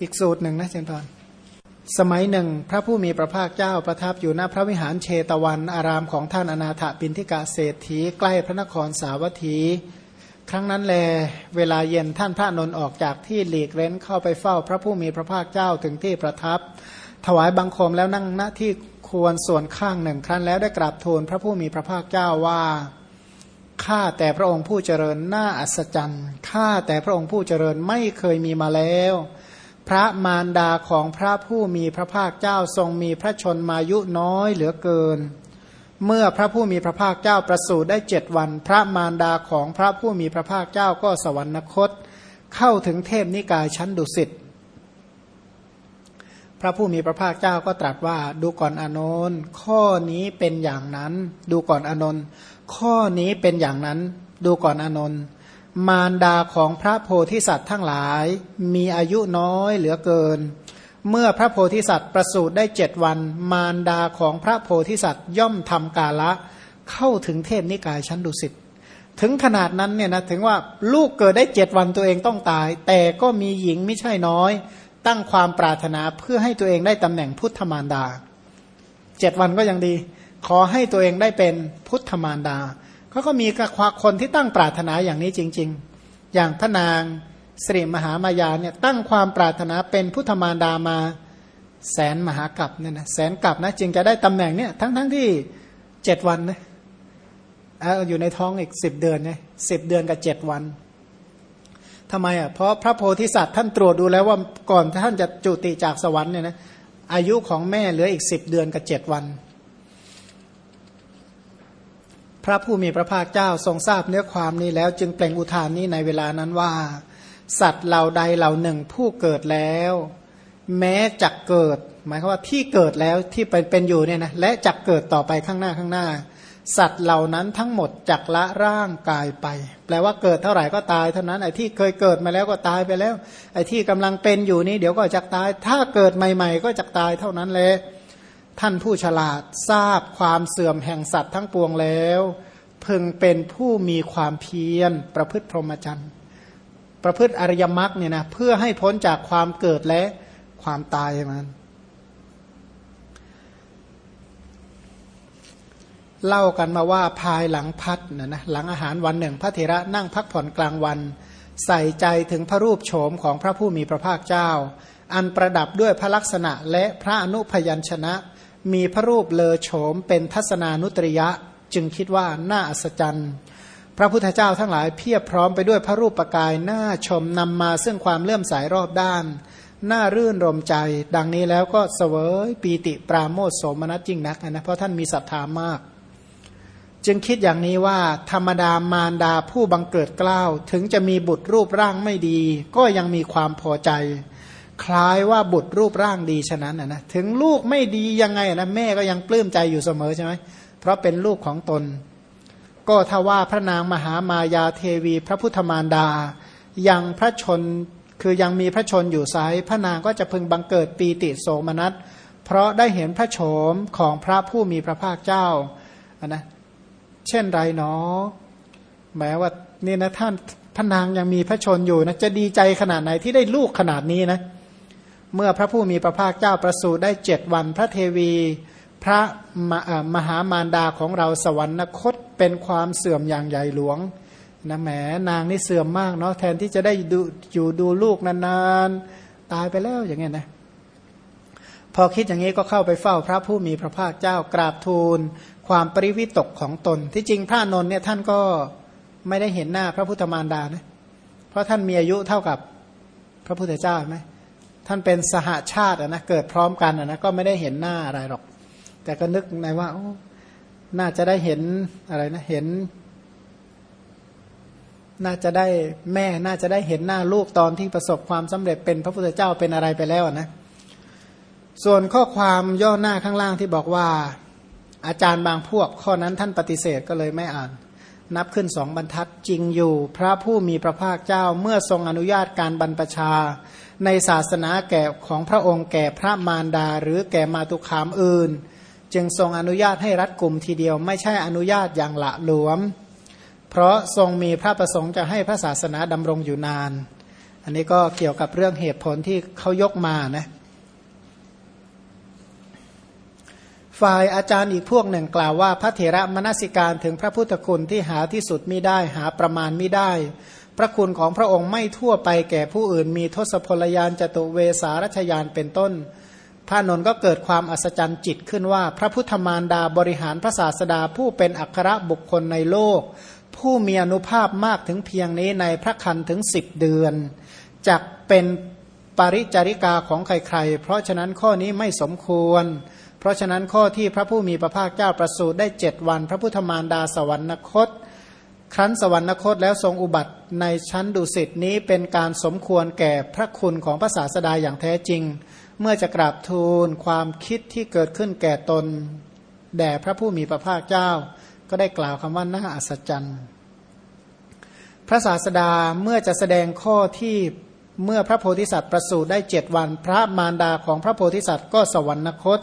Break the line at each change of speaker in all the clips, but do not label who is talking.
อีกสูตรหนึ่งนะเจนพรสมัยหนึ่ง พระผู้มีพระภาคเจ้าประทับอยู่ณพระวิหารเชตวัน อารามของท่านอนาถปินทิกาเศรษฐีใกล้พระนครสาวัตถี ครั้งนั้นแล เวลาเย็นท่านพระนนท์ออกจากที่หลีกเร้นเข้าไปเฝ้าพระผู้มีพระภาคเจ้าถึงที่ประทับ ถวายบังคมแล้วนั่งณที่ควรส่วนข้างหนึ่งครั้นแล้วได้กราบทูลพระผู้มีพระภาคเจ้าว่าข้าแต่พระองค์ผู้เจริญน่าอัศจรรย์ข้าแต่พระองค์ผู้เจริญไม่เคยมีมาแล้ว พระมารดาของพระผู้มีพระภาคเจ้าทรงมีพระชนมายุน้อยเหลือเกิน เมื่อพระผู้มีพระภาคเจ้าประสูติได้เจ็ดวัน พระมารดาของพระผู้มีพระภาคเจ้าก็สวรรคต เข้าถึงเทพนิกายชั้นดุสิตพระผู้มีพระภาคเจ้าก็ตรัสว่าดูก่อนอนนท์ข้อนี้เป็นอย่างนั้น ดูก่อนอนนท์ข้อนี้เป็นอย่างนั้น ดูก่อนอนนท์ มารดาของพระโพธิสัตว์ทั้งหลาย มีอายุน้อยเหลือเกิน เมื่อพระโพธิสัตว์ประสูติได้เจ็ดวัน มารดาของพระโพธิสัตว์ย่อมทำกาละ เข้าถึงเทพนิกายชั้นดุสิตถึงขนาดนั้นเนี่ยนะถึงว่าลูกเกิดได้เจ็ดวันตัวเองต้องตาย แต่ก็มีหญิงไม่ใช่น้อย ตั้งความปรารถนาเพื่อให้ตัวเองได้ตำแหน่งพุทธมารดาเจ็ดวันก็ยังดี ขอให้ตัวเองได้เป็นพุทธมารดา เขาก็มีกับคนที่ตั้งปรารถนาอย่างนี้จริง ๆ อย่างพระนางสิริมหามายาเนี่ยตั้งความปรารถนาเป็นพุทธมารดามาแสนมหากัปเนี่ยนะแสนกัปนะจึงจะได้ตำแหน่งเนี่ยทั้งทั้งที่เจ็ดวันนะอยู่ในท้องอีกสิบเดือนเนี่ยสิบเดือนกับเจ็ดวันทำไมอะเพราะพระโพธิสัตว์ท่านตรวจดูแล้วว่าก่อนท่านจะจุติจากสวรรค์เนี่ยนะอายุของแม่เหลืออีกสิบเดือนกับเจ็ดวัน พระผู้มีพระภาคเจ้าทรงทราบเนื้อความนี้แล้วจึงเปล่งอุทานนี้ในเวลานั้นว่า สัตว์เหล่าใดเหล่าหนึ่งผู้เกิดแล้ว แม้จักเกิด หมายความว่าที่เกิดแล้วที่เป็นเป็นอยู่เนี่ยนะและจักเกิดต่อไปข้างหน้าข้างหน้า สัตว์เหล่านั้นทั้งหมดจักละร่างกายไป แปลว่าเกิดเท่าไหร่ก็ตายเท่านั้นไอ้ที่เคยเกิดมาแล้วก็ตายไปแล้ว ไอ้ที่กำลังเป็นอยู่นี้เดี๋ยวก็จักตาย ถ้าเกิดใหม่ ๆ ก็จักตายเท่านั้นเลย ท่านผู้ฉลาดทราบความเสื่อมแห่งสัตว์ทั้งปวงแล้ว พึงเป็นผู้มีความเพียรประพฤติพรหมจรรย์ประพฤติอริยมรรคเนี่ยนะเพื่อให้พ้นจากความเกิดและความตายมันเล่ากันมาว่าภายหลังพัดนะนะหลังอาหารวันหนึ่ง พระเถระนั่งพักผ่อนกลางวัน ใส่ใจถึงพระรูปโฉมของพระผู้มีพระภาคเจ้า อันประดับด้วยพระลักษณะและพระอนุพยัญชนะ มีพระรูปเลอโฉมเป็นทัศนานุตริยะ จึงคิดว่าน่าอัศจรรย์พระพุทธเจ้าทั้งหลายเพียบพร้อมไปด้วยพระรูปประกายน่าชมนำมาซึ่งความเลื่อมใสรอบด้านน่ารื่นรมใจ ดังนี้แล้วก็เสวยปีติปราโมทโสมนัสยิ่งนักนะเพราะท่านมีศรัทธามาก จึงคิดอย่างนี้ว่า ธรรมดามารดาผู้บังเกิดกล้าว ถึงจะมีบุตรรูปร่างไม่ดี ก็ยังมีความพอใจ คล้ายว่าบุตรรูปร่างดีฉะนั้นนะถึงลูกไม่ดียังไงนะแม่ก็ยังปลื้มใจอยู่เสมอใช่ไหมเพราะเป็นลูกของตน ก็ถ้าว่าพระนางมหามายาเทวีพระพุทธมารดา ยังพระชนคือยังมีพระชนอยู่ไซพระนางก็จะพึงบังเกิดปีติโสมนัสเพราะได้เห็นพระโฉมของพระผู้มีพระภาคเจ้านะเช่นไรเนาะแม้ว่านี่นะท่านพระนางยังมีพระชนอยู่นะจะดีใจขนาดไหนที่ได้ลูกขนาดนี้นะ เมื่อพระผู้มีพระภาคเจ้าประสูติได้เจ็ดวันพระเทวี พระมมหามารดาของเราสวรรคตเป็นความเสื่อมอย่างใหญ่หลวงนะแหมนางนี่เสื่อมมากเนาะแทนที่จะได้ดูอยู่ดูลูกนานๆ ตายไปแล้วอย่างเงี้ยนะพอคิดอย่างนี้ก็เข้าไปเฝ้าพระผู้มีพระภาคเจ้ากราบทูล ความปริวิตกของตน ที่จริงพระนนท์เนี่ยท่านก็ไม่ได้เห็นหน้าพระพุทธมารดานะเพราะท่านมีอายุเท่ากับพระพุทธเจ้าไหม ท่านเป็นสหาชาตินะเกิดพร้อมกันนะก็ไม่ได้เห็นหน้าอะไรหรอก แต่ก็นึกในว่าน่าจะได้เห็นอะไรนะเห็น น่าจะได้แม่น่าจะได้เห็นหน้าลูกตอนที่ประสบความสำเร็จเป็นพระพุทธเจ้าเป็นอะไรไปแล้วนะ ส่วนข้อความย่อหน้าข้างล่างที่บอกว่า อาจารย์บางพวก ข้อนั้นท่านปฏิเสธก็เลยไม่อ่าน นับขึ้นสองบรรทัดจริงอยู่ พระผู้มีพระภาคเจ้าเมื่อทรงอนุญาตการบรรพชา ในศาสนาแก่ของพระองค์แก่พระมารดา หรือแก่มาตุขามอื่น จึงทรงอนุญาตให้รัดกลุ่มทีเดียวไม่ใช่อนุญาตอย่างละหลวม เพราะทรงมีพระประสงค์จะให้พระศาสนาดำรงอยู่นาน อันนี้ก็เกี่ยวกับเรื่องเหตุผลที่เขายกมานะฝ่ายอาจารย์อีกพวกหนึ่งกล่าวว่า พระเถระมนสิการถึงพระพุทธคุณที่หาที่สุดมิได้หาประมาณมิได้ พระคุณของพระองค์ไม่ทั่วไปแก่ผู้อื่น มีทศพลยานจตุเวสารัชยานเป็นต้น พระนนก็เกิดความอัศจรรย์จิตขึ้นว่า พระพุทธมารดาบริหารพระศาสดาผู้เป็นอัครบุคคลในโลก ผู้มีอนุภาพมากถึงเพียงนี้ในพระคันถึงสิบเดือนจักเป็นปริจาริกาของใครๆ เพราะฉะนั้นข้อนี้ไม่สมควร เพราะฉะนั้นข้อที่พระผู้มีพระภาคเจ้าประสูติได้เจ็ดวัน พระพุทธมารดาสวรรคต ครั้นสวรรคตแล้วทรงอุบัติในชั้นดุสิตนี้เป็นการสมควรแก่พระคุณของพระศาสดาอย่างแท้จริง เมื่อจะกราบทูลความคิดที่เกิดขึ้นแก่ตน แด่พระผู้มีพระภาคเจ้า ก็ได้กล่าวคำว่าน่าอัศจรรย์พระศาสดาเมื่อจะแสดงข้อที่เมื่อพระโพธิสัตว์ประสูติได้เจ็ดวัน พระมารดาของพระโพธิสัตว์ก็สวรรคต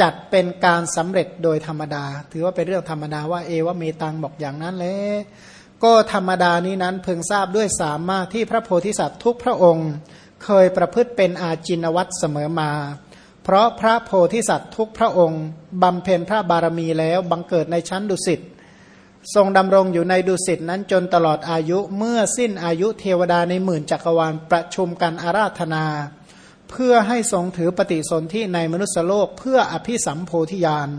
จัดเป็นการสำเร็จโดยธรรมดา ถือว่าเป็นเรื่องธรรมดาว่าเอวเมตังบอกอย่างนั้นเลยก็ธรรมดานี้นั้นเพึงทราบด้วยสามารถที่พระโพธิสัตว์ทุกพระองค์ เคยประพฤติเป็นอาจินวัตเสมอมา เพราะพระโพธิสัตว์ทุกพระองค์บำเพ็ญพระบารมีแล้วบังเกิดในชั้นดุสิตทรงดำรงอยู่ในดุสิตนั้นจนตลอดอายุเมื่อสิ้นอายุเทวดาในหมื่นจักรวาลประชุมกันอาราธนา เพื่อให้ทรงถือปฏิสนธิในมนุษยโลก เพื่ออภิสัมโพธิญาณ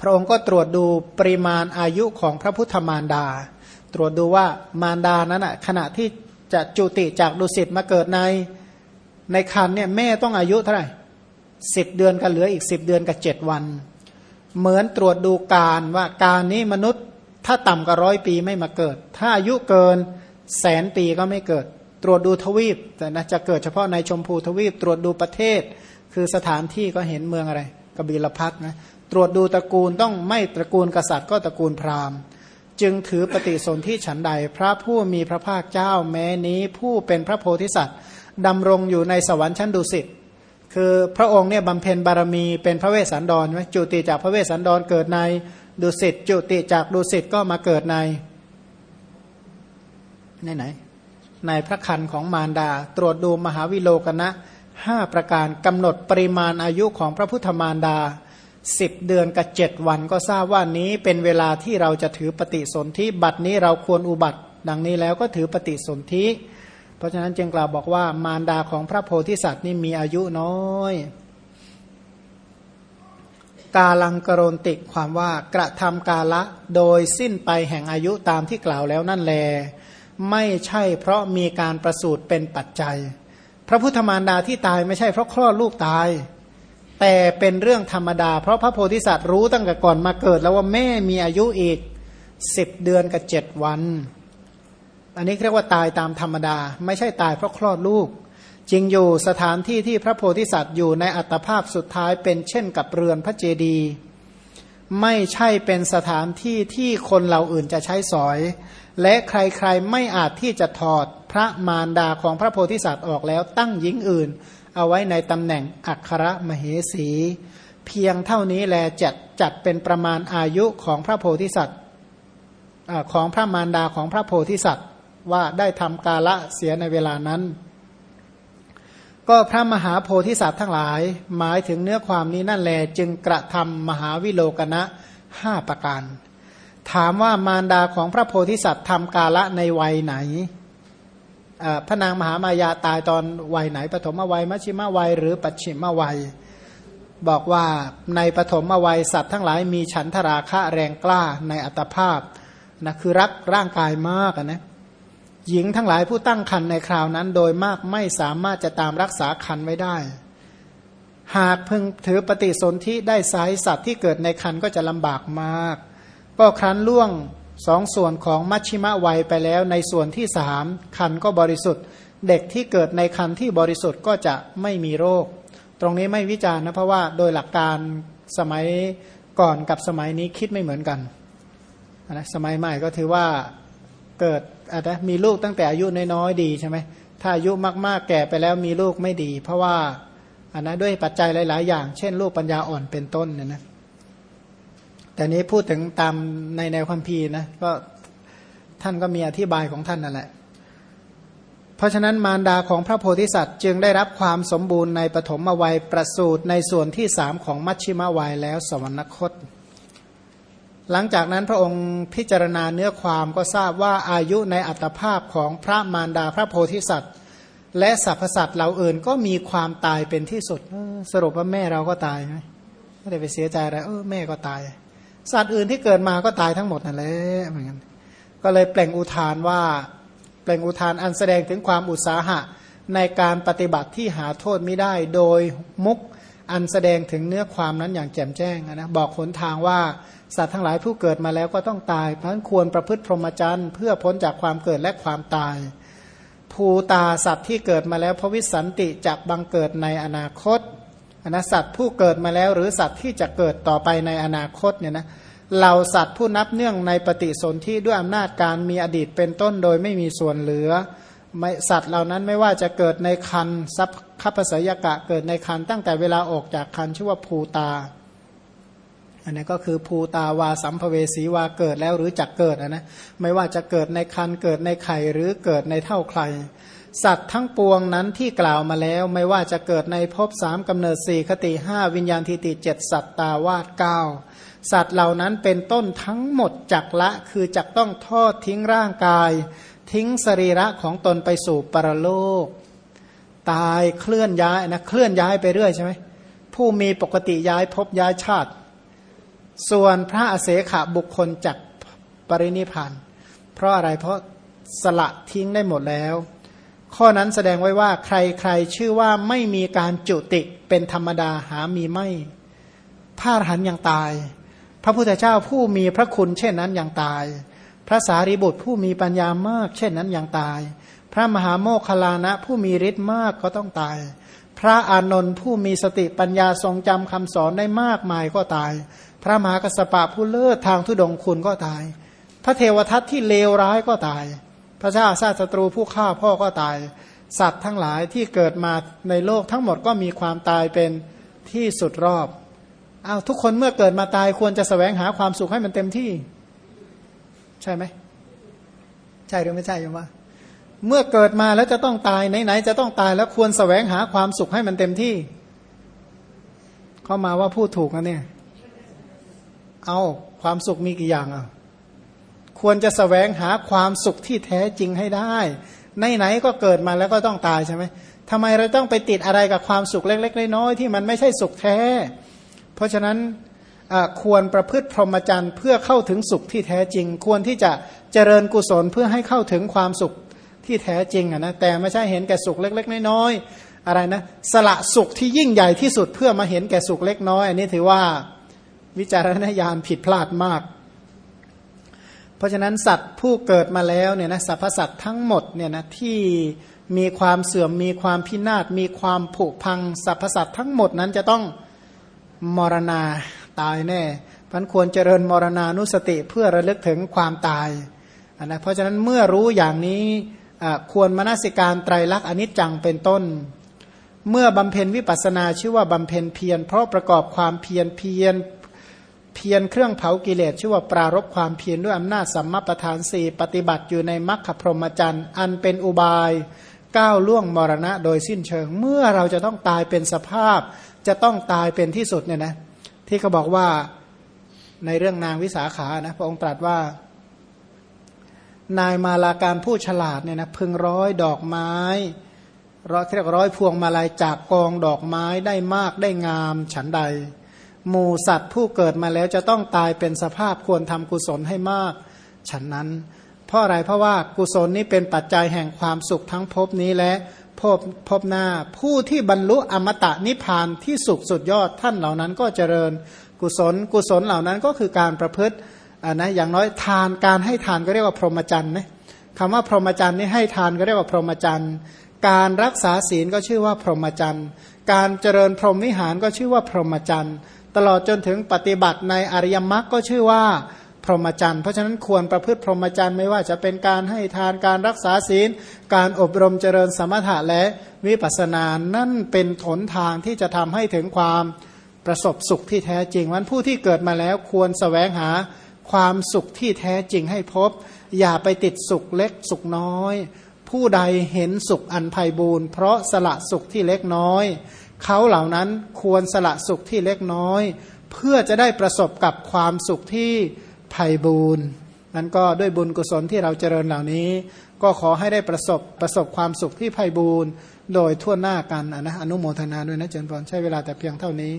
พระองค์ก็ตรวจดูปริมาณอายุของพระพุทธมารดา ตรวจดูว่ามารดานั้นขณะที่จะจุติจากดุสิตมาเกิดในในคันเนี่ยแม่ต้องอายุเท่าไหร่สิบเดือนกันเหลืออีกสิบเดือนกับเจ็ดวัน เหมือนตรวจดูการว่าการนี้มนุษย์ถ้าต่ำกว่าร้อยปีไม่มาเกิด ถ้าอายุเกินแสนปีก็ไม่เกิด ตรวจดูทวีปแต่นะจะเกิดเฉพาะในชมพูทวีป ตรวจดูประเทศ คือสถานที่ก็เห็นเมืองอะไรกบิลพัทนะตรวจดูตระกูลต้องไม่ตระกูลกษัตริย์ก็ตระกูลพราหมณ์ จึงถือปฏิสนธิฉันใด พระผู้มีพระภาคเจ้าแม้นี้ผู้เป็นพระโพธิสัตว์ดำรงอยู่ในสวรรค์ชั้นดุสิตคือพระองค์เนี่ยบำเพ็ญบารมีเป็นพระเวสสันดรไหมจุติจากพระเวสสันดรเกิดในดุสิตจุติจากดุสิตก็มาเกิดในไหนไหน ในพระคันของมารดา ตรวจดูมหาวิโลกนะห้าประการกำหนดปริมาณอายุของพระพุทธมารดาสิบเดือนกับเจ็ดวันก็ทราบว่านี้เป็นเวลาที่เราจะถือปฏิสนธิบัตรนี้เราควรอุบัติ ดังนี้แล้วก็ถือปฏิสนธิ เพราะฉะนั้นจึงกล่าวบอกว่ามารดาของพระโพธิสัตว์นี่มีอายุน้อย กาลังกรนติกความว่ากระทำกาละโดยสิ้นไปแห่งอายุตามที่กล่าวแล้วนั่นแล ไม่ใช่เพราะมีการประสูติเป็นปัจจัย พระพุทธมารดาที่ตายไม่ใช่เพราะคลอดลูกตาย แต่เป็นเรื่องธรรมดา เพราะพระโพธิสัตว์รู้ตั้งแต่ก่อนมาเกิดแล้วว่าแม่มีอายุอีกสิบเดือนกับเจ็ดวัน อันนี้เรียกว่าตายตามธรรมดา ไม่ใช่ตายเพราะคลอดลูก จริงอยู่สถานที่ที่พระโพธิสัตว์อยู่ในอัตภาพสุดท้ายเป็นเช่นกับเรือนพระเจดีย์ไม่ใช่เป็นสถานที่ที่คนเราอื่นจะใช้สอย และใครๆไม่อาจที่จะถอดพระมารดาของพระโพธิสัตว์ออกแล้วตั้งหญิงอื่น เอาไว้ในตำแหน่งอัครมเหสี เพียงเท่านี้แลจัดจัดเป็นประมาณอายุของพระโพธิสัตว์ของพระมารดาของพระโพธิสัตว์ว่าได้ทำกาละเสียในเวลานั้น ก็พระมหาโพธิสัตว์ทั้งหลาย หมายถึงเนื้อความนี้นั่นแลจึงกระทำมหาวิโลกนะห้าประการ ถามว่ามารดาของพระโพธิสัตว์ทำกาละในวัยไหนพระนางมหามายาตายตอนวัยไหน ปฐมวัยมัชิมวัย หรือปัจฉิมวัย บอกว่าในปฐมวัยสัตว์ทั้งหลายมีฉันทราคะแรงกล้าในอัตภาพนะคือรักร่างกายมากนะหญิงทั้งหลายผู้ตั้งคันในคราวนั้น โดยมากไม่สามารถจะตามรักษาคันไว้ได้ หากพึงถือปฏิสนธิได้สายสัตว์ที่เกิดในคันก็จะลำบากมาก ก็ครั้นล่วงสองส่วนของมัชชิมะวัยไปแล้ว ในส่วนที่สามคันก็บริสุทธิ์ เด็กที่เกิดในคันที่บริสุทธิ์ก็จะไม่มีโรค ตรงนี้ไม่วิจารณ์นะเพราะว่าโดยหลักการสมัยก่อนกับสมัยนี้คิดไม่เหมือนกันนะสมัยใหม่ก็ถือว่าเกิดอาจจะมีลูกตั้งแต่อายุน้อยๆดีใช่ไหมถ้าอายุมากๆแก่ไปแล้วมีลูกไม่ดี เพราะว่าอันนะด้วยปัจจัยหลาย ๆ อย่าง เช่นลูกปัญญาอ่อนเป็นต้นเนี่ยนะ แต่นี้พูดถึงตามในแนวคัมภีร์นะก็ท่านก็มีอธิบายของท่านนั่นแหละ เพราะฉะนั้นมารดาของพระโพธิสัตว์ จึงได้รับความสมบูรณ์ในปฐมวัยประสูตรในส่วนที่สามของมัชชิมวัยแล้วสวรรคต หลังจากนั้นพระองค์พิจารณาเนื้อความก็ทราบว่าอายุในอัตภาพของพระมารดาพระโพธิสัตว์ และสรรพสัตว์เหล่าอื่นก็มีความตายเป็นที่สุดสรุปว่าแม่เราก็ตายไหมไม่ได้ไปเสียใจอะไรเออแม่ก็ตาย สัตว์อื่นที่เกิดมาก็ตายทั้งหมดนั่นแหละเหมือนกันก็เลยเปล่งอุทานว่าเปล่งอุทานอันแสดงถึงความอุตสาหะในการปฏิบัติที่หาโทษไม่ได้โดยมุกอันแสดงถึงเนื้อความนั้นอย่างแจ่มแจ้งนะบอกหนทางว่าสัตว์ทั้งหลายผู้เกิดมาแล้วก็ต้องตาย เพราะฉะนั้นควรประพฤติพรหมจรรย์เพื่อพ้นจากความเกิดและความตาย ภูตาสัตว์ที่เกิดมาแล้วพระวิสันติจะบังเกิดในอนาคต อนะสัตว์ผู้เกิดมาแล้วหรือสัตว์ที่จะเกิดต่อไปในอนาคตเนี่ยนะเหล่าสัตว์ผู้นับเนื่องในปฏิสนธิด้วยอำนาจการมีอดีตเป็นต้นโดยไม่มีส่วนเหลือสัตว์เหล่านั้นไม่ว่าจะเกิดในคันทรัพย์คัพสยกะเกิดในคันตั้งแต่เวลาออกจากคันชื่อว่าภูตา อันนี้ก็คือภูตาวาสัมภเวสีวาเกิดแล้วหรือจักเกิดนะไม่ว่าจะเกิดในคันเกิดในไข่หรือเกิดในเท่าใคร สัตว์ทั้งปวงนั้นที่กล่าวมาแล้วไม่ว่าจะเกิดในภพสามกำเนิดสี่คติห้าวิญญาณทิติเจ็ดสัตตาวาดเก้าสัตว์เหล่านั้นเป็นต้นทั้งหมดจักละคือจักต้องทอดทิ้งร่างกาย ทิ้งสรีระของตนไปสู่ปรโลก ตายเคลื่อนย้ายนะเคลื่อนย้ายไปเรื่อยใช่ไหมผู้มีปกติย้ายพบย้ายชาติ ส่วนพระอเสขบุคคลจักปรินิพานเพราะอะไรเพราะสละทิ้งได้หมดแล้ว ข้อนั้นแสดงไว้ว่าใครใครชื่อว่าไม่มีการจุติเป็นธรรมดาหามีไม่พาหันยังตาย พระพุทธเจ้าผู้มีพระคุณเช่นนั้นยังตาย พระสารีบุตรผู้มีปัญญามาก เช่นนั้นยังตาย พระมหาโมคคลานะผู้มีฤทธิ์มากก็ต้องตาย พระอานนท์ผู้มีสติปัญญาทรงจำคำสอนได้มากมายก็ตาย พระมหากัสปะผู้เลิศทางทุดงคุณก็ตาย พระเทวทัตที่เลวร้ายก็ตาย พระเจ้าชาติศัตรูผู้ฆ่าพ่อก็ตาย สัตว์ทั้งหลายที่เกิดมาในโลกทั้งหมดก็มีความตายเป็นที่สุดรอบอ้าวทุกคนเมื่อเกิดมาตายควรจะสแสวงหาความสุขให้มันเต็มที่ ใช่ไหมใช่หรือไม่ใช่ยังว่าเมื่อเกิดมาแล้วจะต้องตายไหนๆจะต้องตายแล้วควรสแสวงหาความสุขให้มันเต็มที่ เข้ามาว่าพูดถูกนะเนี่ย เอาความสุขมีกี่อย่างอะ ควรจะสแสวงหาความสุขที่แท้จริงให้ได้ไหนๆก็เกิดมาแล้วก็ต้องตายใช่ไหมทำไมเราต้องไปติดอะไรกับความสุขเล็กๆน้อยๆที่มันไม่ใช่สุขแท้ เพราะฉะนั้นควรประพฤติพรหมจรรย์เพื่อเข้าถึงสุขที่แท้จริง ควรที่จะเจริญกุศลเพื่อให้เข้าถึงความสุขที่แท้จริงนะแต่ไม่ใช่เห็นแก่สุขเล็ก ๆ น้อยๆอะไรนะสละสุขที่ยิ่งใหญ่ที่สุดเพื่อมาเห็นแก่สุขเล็กน้อยอันนี้ถือว่าวิจารณญาณผิดพลาดมาก เพราะฉะนั้นสัตว์ผู้เกิดมาแล้วเนี่ยนะสรรพสัตว์ทั้งหมดเนี่ยนะที่มีความเสื่อมมีความพินาศมีความผุพังสรรพสัตว์ทั้งหมดนั้นจะต้องมรณาตายแน่พันควรเจริญมรณานุสติเพื่อระลึกถึงความตายนะเพราะฉะนั้นเมื่อรู้อย่างนี้ควรมนสิการไตรลักษณ์อนิจจังเป็นต้น เมื่อบำเพ็ญวิปัสนาชื่อว่าบำเพ็ญเพียรเพราะประกอบความเพียรเพียร เพียรเครื่องเผากิเลสชื่อว่าปรารบความเพียรด้วยอำนาจสัมมาประธานสี่ปฏิบัติอยู่ในมรรคพรหมจรรย์ อันเป็นอุบายก้าวล่วงมรณะโดยสิ้นเชิง เมื่อเราจะต้องตายเป็นสภาพ จะต้องตายเป็นที่สุดเนี่ยนะที่เขาบอกว่าในเรื่องนางวิสาขานะพระองค์ตรัสว่า นายมาลาการผู้ฉลาดเนี่ยนะพึงร้อยดอกไม้ร้อยเรียกร้อยพวงมาลัยจากกองดอกไม้ได้มากได้งามฉันใด หมูสัตว์ผู้เกิดมาแล้วจะต้องตายเป็นสภาพควรทำกุศลให้มาก ฉันนั้น เพราะอะไรเพราะว่ากุศลนี้เป็นปัจจัยแห่งความสุขทั้งภพนี้และพบพหน้า ผู้ที่บรรลุอมตะนิพพานที่สุขสุดยอดท่านเหล่านั้นก็เจริญกุศล กุศลเหล่านั้นก็คือการประพฤตินะอย่างน้อยทานการให้ทานก็เรียกว่าพรหมจรรย์นะคำว่าพรหมจรรย์นี่ให้ทานก็เรียกว่าพรหมจรรย์การรักษาศีลก็ชื่อว่าพรหมจรรย์การเจริญพรหมวิหารก็ชื่อว่าพรหมจรรย์ ตลอดจนถึงปฏิบัติในอริยมรรคก็ชื่อว่าพรหมจรรย์ เพราะฉะนั้นควรประพฤติพรหมจรรย์ไม่ว่าจะเป็นการให้ทานการรักษาศีล การอบรมเจริญสมถะและวิปัสสนานั่นเป็นหนทางที่จะทำให้ถึงความประสบสุขที่แท้จริงวันผู้ที่เกิดมาแล้วควรสแสวงหาความสุขที่แท้จริงให้พบ อย่าไปติดสุขเล็กสุขน้อย ผู้ใดเห็นสุขอันไพ่บูรณ์เพราะสละสุขที่เล็กน้อย เขาเหล่านั้นควรสละสุขที่เล็กน้อย เพื่อจะได้ประสบกับความสุขที่ไพ่บูรณ์นั้นก็ด้วยบุญกุศลที่เราเจริญเหล่านี้ ก็ขอให้ได้ประสบประสบความสุขที่ไพ่บูรณ์โดยทั่วหน้ากันนะอนุโมทนาด้วยนะเจริญพรใช้เวลาแต่เพียงเท่านี้